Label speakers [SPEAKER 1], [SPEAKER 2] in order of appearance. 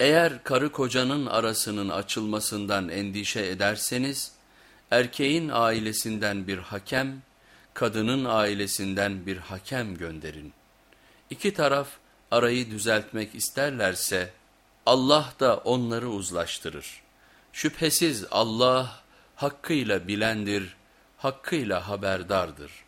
[SPEAKER 1] Eğer karı kocanın arasının açılmasından endişe ederseniz, erkeğin ailesinden bir hakem, kadının ailesinden bir hakem gönderin. İki taraf arayı düzeltmek isterlerse, Allah da onları uzlaştırır. Şüphesiz Allah hakkıyla bilendir, hakkıyla haberdardır.''